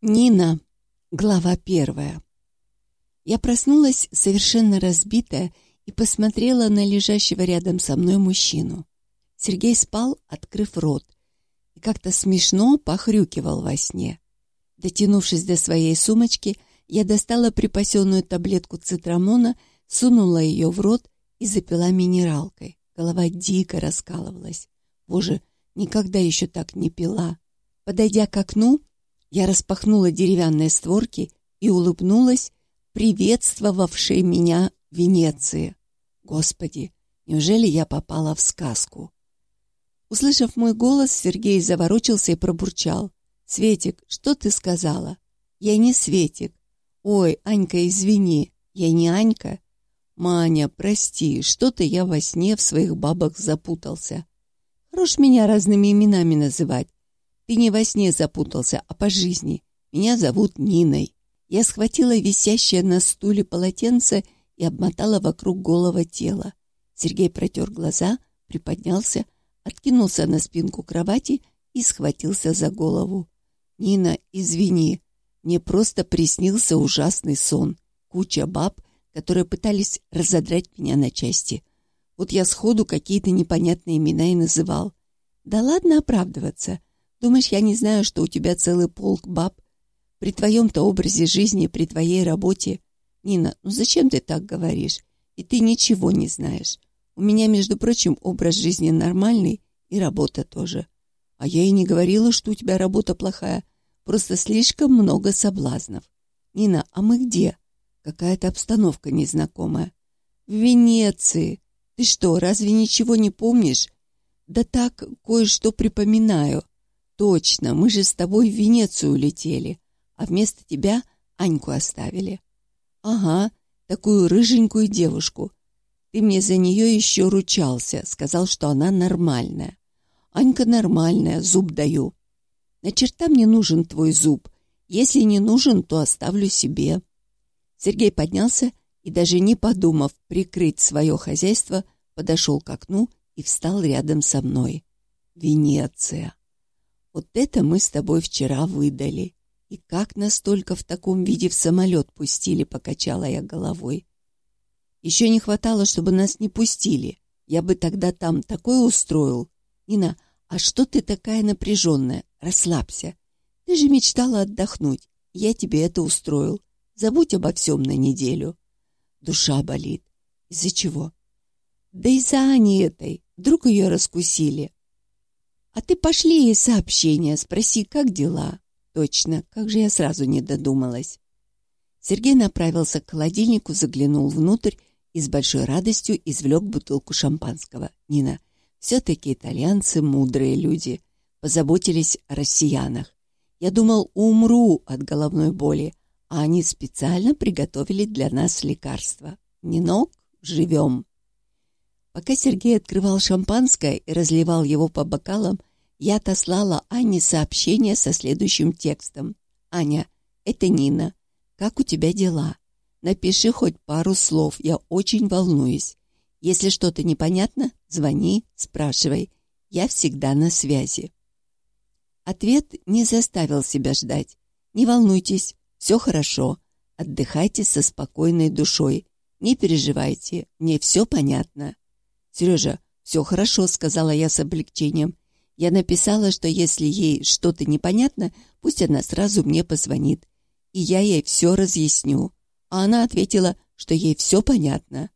Нина. Глава первая. Я проснулась совершенно разбитая и посмотрела на лежащего рядом со мной мужчину. Сергей спал, открыв рот, и как-то смешно похрюкивал во сне. Дотянувшись до своей сумочки, я достала припасенную таблетку цитрамона, сунула ее в рот и запила минералкой. Голова дико раскалывалась. Боже, никогда еще так не пила. Подойдя к окну, я распахнула деревянные створки и улыбнулась, приветствовавшей меня Венеции. Господи, неужели я попала в сказку? Услышав мой голос, Сергей заворочился и пробурчал. «Светик, что ты сказала?» «Я не Светик». «Ой, Анька, извини, я не Анька». «Маня, прости, что-то я во сне в своих бабах запутался. Хорош меня разными именами называть. Ты не во сне запутался, а по жизни. Меня зовут Ниной. Я схватила висящее на стуле полотенце и обмотала вокруг голого тела. Сергей протер глаза, приподнялся, откинулся на спинку кровати и схватился за голову. «Нина, извини, мне просто приснился ужасный сон. Куча баб, которые пытались разодрать меня на части. Вот я сходу какие-то непонятные имена и называл. Да ладно оправдываться. Думаешь, я не знаю, что у тебя целый полк баб? При твоем-то образе жизни, при твоей работе. Нина, ну зачем ты так говоришь? И ты ничего не знаешь. У меня, между прочим, образ жизни нормальный и работа тоже. А я и не говорила, что у тебя работа плохая. Просто слишком много соблазнов. Нина, а мы где? Какая-то обстановка незнакомая. В Венеции. Ты что, разве ничего не помнишь? Да так, кое-что припоминаю. Точно, мы же с тобой в Венецию летели, а вместо тебя Аньку оставили. Ага, такую рыженькую девушку. Ты мне за нее еще ручался, сказал, что она нормальная. Анька нормальная, зуб даю. На черта мне нужен твой зуб. Если не нужен, то оставлю себе. Сергей поднялся и, даже не подумав прикрыть свое хозяйство, подошел к окну и встал рядом со мной. Венеция. Вот это мы с тобой вчера выдали. И как настолько в таком виде в самолет пустили, покачала я головой. Еще не хватало, чтобы нас не пустили. Я бы тогда там такое устроил. Нина, а что ты такая напряженная? Расслабься. Ты же мечтала отдохнуть. Я тебе это устроил. Забудь обо всем на неделю. Душа болит. Из-за чего? Да из-за Ани этой. Вдруг ее раскусили. А ты пошли ей сообщение, спроси, как дела. Точно, как же я сразу не додумалась. Сергей направился к холодильнику, заглянул внутрь и с большой радостью извлек бутылку шампанского. Нина, все-таки итальянцы мудрые люди, позаботились о россиянах. Я думал, умру от головной боли, а они специально приготовили для нас лекарства. Нинок, живем. Пока Сергей открывал шампанское и разливал его по бокалам, я отослала Ане сообщение со следующим текстом. «Аня, это Нина. Как у тебя дела? Напиши хоть пару слов, я очень волнуюсь. Если что-то непонятно, звони, спрашивай. Я всегда на связи». Ответ не заставил себя ждать. «Не волнуйтесь, все хорошо. Отдыхайте со спокойной душой. Не переживайте, мне все понятно». «Сережа, все хорошо», — сказала я с облегчением. Я написала, что если ей что-то непонятно, пусть она сразу мне позвонит, и я ей все разъясню. А она ответила, что ей все понятно.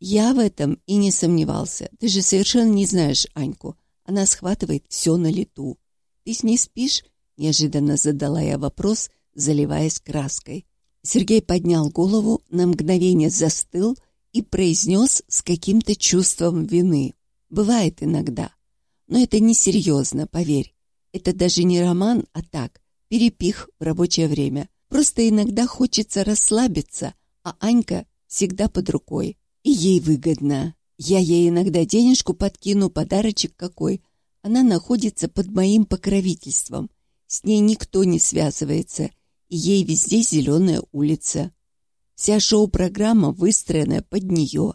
Я в этом и не сомневался. Ты же совершенно не знаешь Аньку. Она схватывает все на лету. Ты с ней спишь? Неожиданно задала я вопрос, заливаясь краской. Сергей поднял голову, на мгновение застыл и произнес с каким-то чувством вины. Бывает иногда. Но это несерьезно, поверь. Это даже не роман, а так, перепих в рабочее время. Просто иногда хочется расслабиться, а Анька всегда под рукой. И ей выгодно. Я ей иногда денежку подкину, подарочек какой. Она находится под моим покровительством. С ней никто не связывается, и ей везде зеленая улица. Вся шоу-программа выстроена под нее,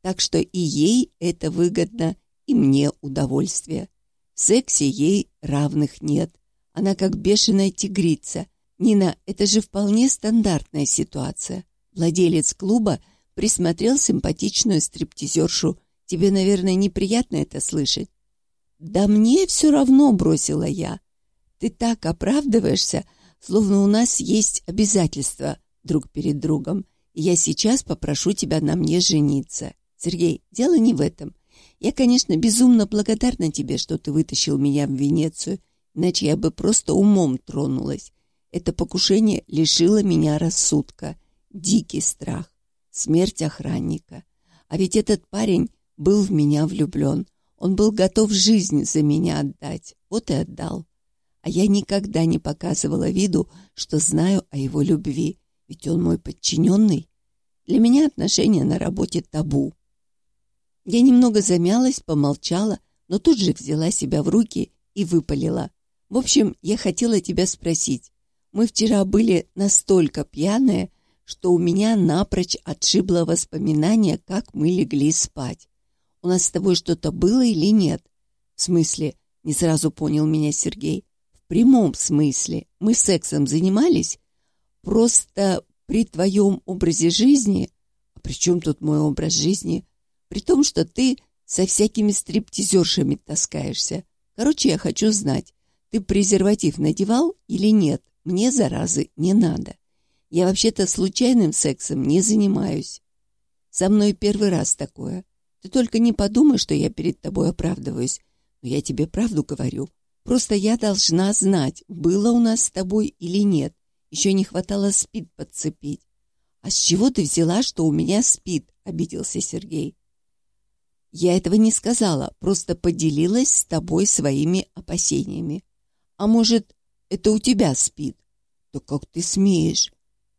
так что и ей это выгодно, и мне удовольствие. В сексе ей равных нет. Она как бешеная тигрица. Нина, это же вполне стандартная ситуация. Владелец клуба присмотрел симпатичную стриптизершу. Тебе, наверное, неприятно это слышать. «Да мне все равно», — бросила я. «Ты так оправдываешься, словно у нас есть обязательства друг перед другом, я сейчас попрошу тебя на мне жениться. Сергей, дело не в этом. Я, конечно, безумно благодарна тебе, что ты вытащил меня в Венецию, иначе я бы просто умом тронулась. Это покушение лишило меня рассудка. Дикий страх. Смерть охранника. А ведь этот парень был в меня влюблен. Он был готов жизнь за меня отдать. Вот и отдал. А я никогда не показывала виду, что знаю о его любви. Ведь он мой подчиненный. Для меня отношения на работе табу. Я немного замялась, помолчала, но тут же взяла себя в руки и выпалила. В общем, я хотела тебя спросить. Мы вчера были настолько пьяные, что у меня напрочь отшибло воспоминание, как мы легли спать. У нас с тобой что-то было или нет? В смысле, не сразу понял меня Сергей. В прямом смысле. Мы сексом занимались? Просто при твоем образе жизни... А при чем тут мой образ жизни? При том, что ты со всякими стриптизершами таскаешься. Короче, я хочу знать, ты презерватив надевал или нет? Мне заразы не надо. Я вообще-то случайным сексом не занимаюсь. Со мной первый раз такое. Ты только не подумай, что я перед тобой оправдываюсь. Но я тебе правду говорю. Просто я должна знать, было у нас с тобой или нет. Еще не хватало спид подцепить. «А с чего ты взяла, что у меня спид?» — обиделся Сергей. «Я этого не сказала, просто поделилась с тобой своими опасениями. А может, это у тебя спид?» «Да как ты смеешь?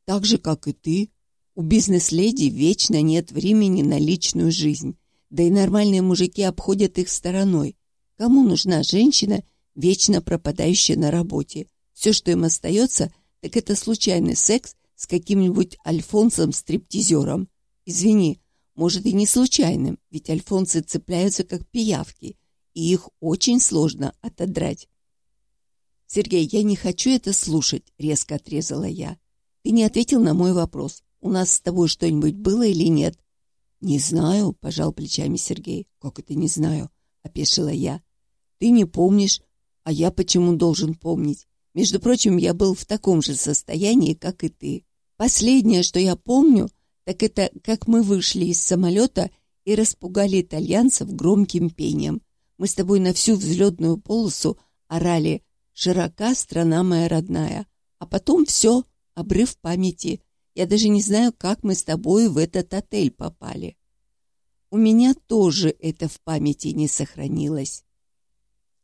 Так же, как и ты. У бизнес-леди вечно нет времени на личную жизнь, да и нормальные мужики обходят их стороной. Кому нужна женщина, вечно пропадающая на работе? Все, что им остается, так это случайный секс с каким-нибудь альфонсом-стриптизером. Извини, может и не случайным, ведь альфонсы цепляются как пиявки, и их очень сложно отодрать. «Сергей, я не хочу это слушать», — резко отрезала я. «Ты не ответил на мой вопрос. У нас с тобой что-нибудь было или нет?» «Не знаю», — пожал плечами Сергей. «Как это не знаю?» — опешила я. «Ты не помнишь, а я почему должен помнить? Между прочим, я был в таком же состоянии, как и ты. Последнее, что я помню, так это как мы вышли из самолета и распугали итальянцев громким пением. Мы с тобой на всю взлетную полосу орали «Широка страна моя родная». А потом все, обрыв памяти. Я даже не знаю, как мы с тобой в этот отель попали. У меня тоже это в памяти не сохранилось.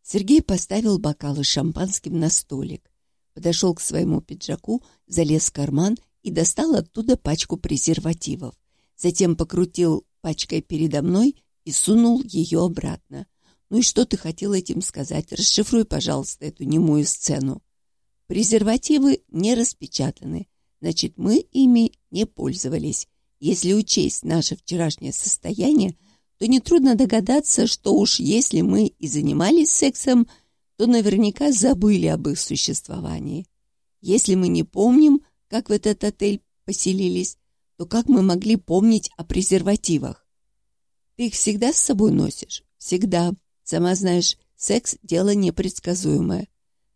Сергей поставил бокалы шампанским на столик, подошел к своему пиджаку, залез в карман и достал оттуда пачку презервативов. Затем покрутил пачкой передо мной и сунул ее обратно. «Ну и что ты хотел этим сказать? Расшифруй, пожалуйста, эту немую сцену». Презервативы не распечатаны, значит, мы ими не пользовались. Если учесть наше вчерашнее состояние, то нетрудно догадаться, что уж если мы и занимались сексом, то наверняка забыли об их существовании. Если мы не помним, как в этот отель поселились, то как мы могли помнить о презервативах? Ты их всегда с собой носишь? Всегда. Сама знаешь, секс – дело непредсказуемое.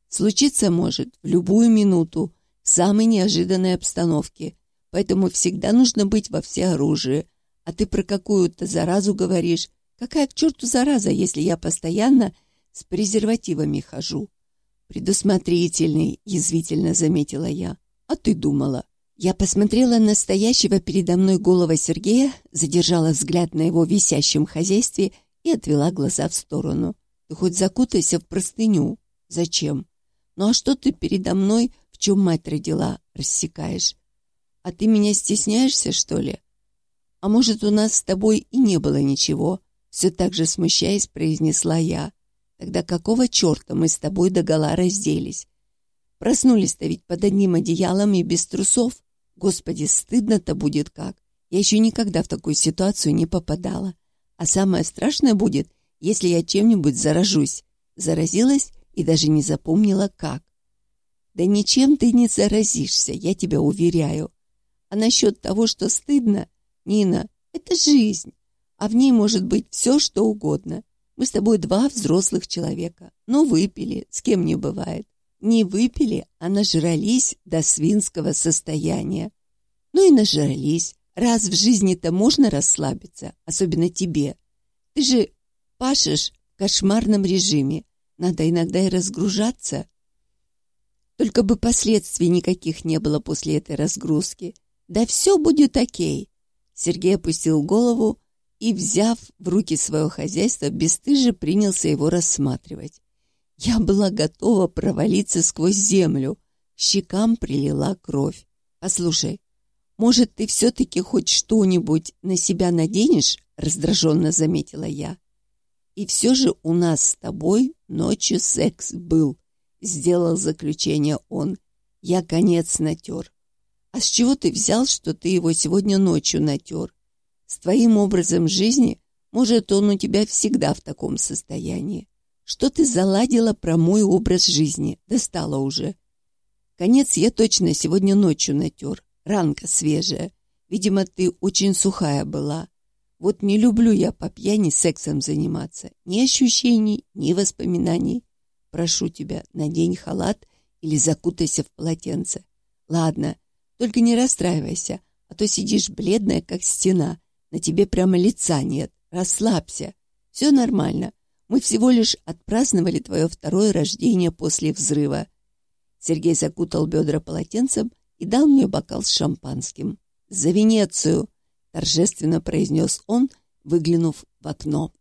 Случиться может в любую минуту, в самой неожиданной обстановке, поэтому всегда нужно быть во всеоружии, а ты про какую-то заразу говоришь. Какая к черту зараза, если я постоянно с презервативами хожу? Предусмотрительный, язвительно заметила я. А ты думала? Я посмотрела на стоящего передо мной голова Сергея, задержала взгляд на его висящем хозяйстве и отвела глаза в сторону. Ты хоть закутайся в простыню. Зачем? Ну а что ты передо мной, в чем мать родила, рассекаешь? А ты меня стесняешься, что ли? «А может, у нас с тобой и не было ничего?» Все так же смущаясь, произнесла я. «Тогда какого черта мы с тобой догола разделись? Проснулись-то ведь под одним одеялом и без трусов. Господи, стыдно-то будет как. Я еще никогда в такую ситуацию не попадала. А самое страшное будет, если я чем-нибудь заражусь. Заразилась и даже не запомнила, как. Да ничем ты не заразишься, я тебя уверяю. А насчет того, что стыдно, Нина, это жизнь, а в ней может быть все, что угодно. Мы с тобой два взрослых человека, но выпили, с кем не бывает. Не выпили, а нажрались до свинского состояния. Ну и нажрались. Раз в жизни-то можно расслабиться, особенно тебе. Ты же пашешь в кошмарном режиме. Надо иногда и разгружаться. Только бы последствий никаких не было после этой разгрузки. Да все будет окей. Сергей опустил голову и, взяв в руки свое хозяйство, бесстыже принялся его рассматривать. Я была готова провалиться сквозь землю. щекам прилила кровь. «Послушай, может, ты все-таки хоть что-нибудь на себя наденешь?» раздраженно заметила я. «И все же у нас с тобой ночью секс был», сделал заключение он. «Я конец натер». «А с чего ты взял, что ты его сегодня ночью натер? С твоим образом жизни, может, он у тебя всегда в таком состоянии. Что ты заладила про мой образ жизни? Достала уже. Конец я точно сегодня ночью натер. Ранка свежая. Видимо, ты очень сухая была. Вот не люблю я по пьяни сексом заниматься. Ни ощущений, ни воспоминаний. Прошу тебя, надень халат или закутайся в полотенце. Ладно, только не расстраивайся, а то сидишь бледная, как стена. На тебе прямо лица нет. Расслабься. Все нормально. Мы всего лишь отпраздновали твое второе рождение после взрыва». Сергей закутал бедра полотенцем и дал мне бокал с шампанским. «За Венецию!» — торжественно произнес он, выглянув в окно.